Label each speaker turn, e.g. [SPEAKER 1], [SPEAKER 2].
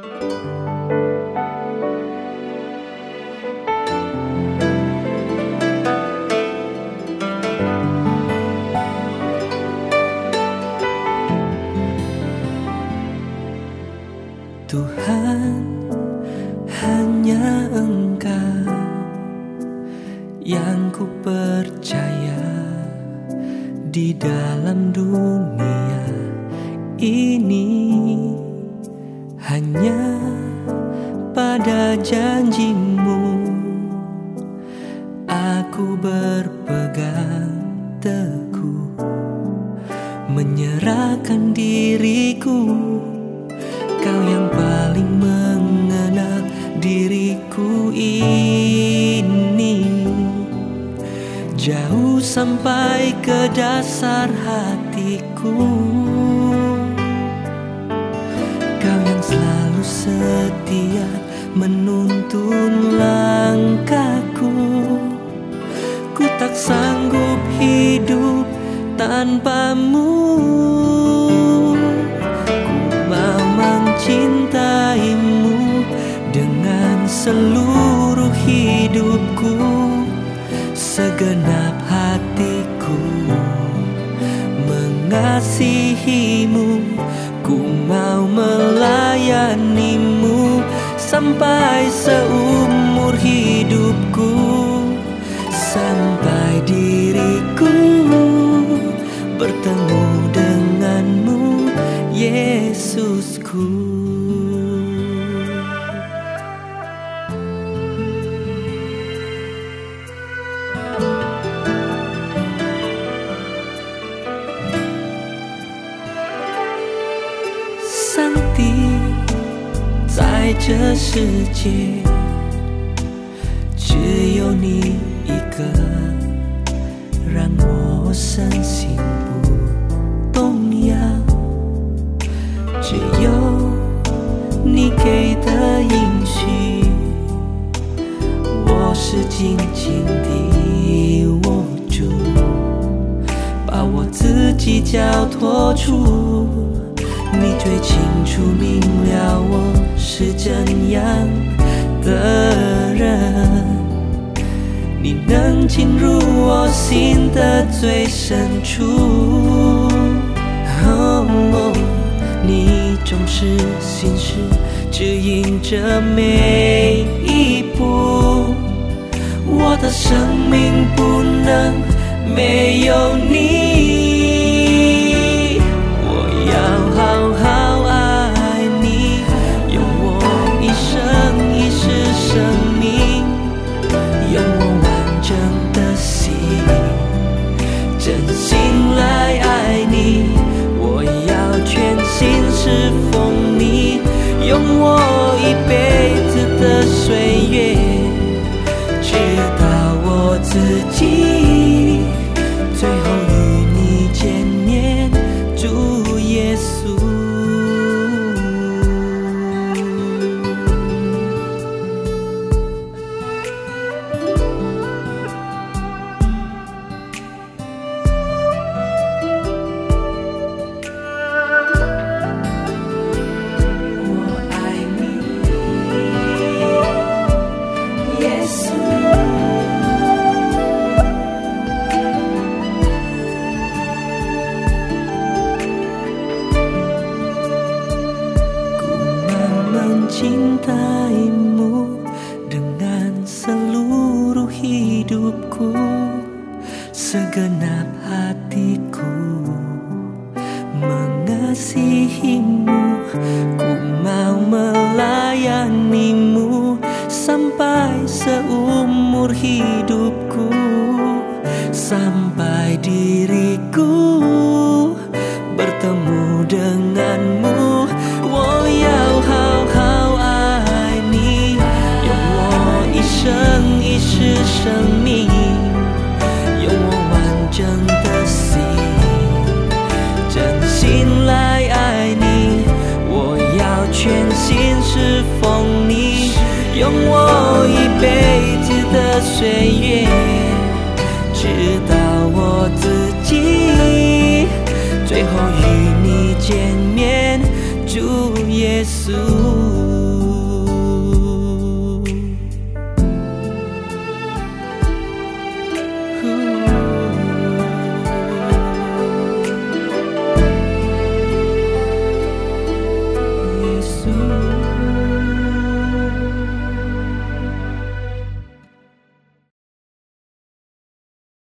[SPEAKER 1] Tuhan hanya Engkau yang ku percaya di dalam dunia ini hanya pada janjimu. Aku berpegang teguh menyerahkan diriku. Kau yang paling mengenal diriku ini. Jauh sampai ke dasar hatiku menuntun langkahku. Ku tak sanggup hidup tanpamu. Mencintaimu dengan seluruh hidupku segenap hatiku. Mengasihimu ku mau melayanimu sampai seumur hidupku sampai diriku bertemu denganmu Yesusku 在这世界，只有你一个，让我深信不动摇。只有你给的应许，我是紧紧地握住，把我自己交托出。你最清楚明了我是怎样的人，你能进入我心的最深处。哦，你总是心事指引着每一步，我的生命不能没有你。Mencintaimu mengasihimu, ku mau melayanimu sampai seumur hidupku, sampai diriku bertemu denganmu. 生命岁月，直到我自己最后与你见面。主耶稣。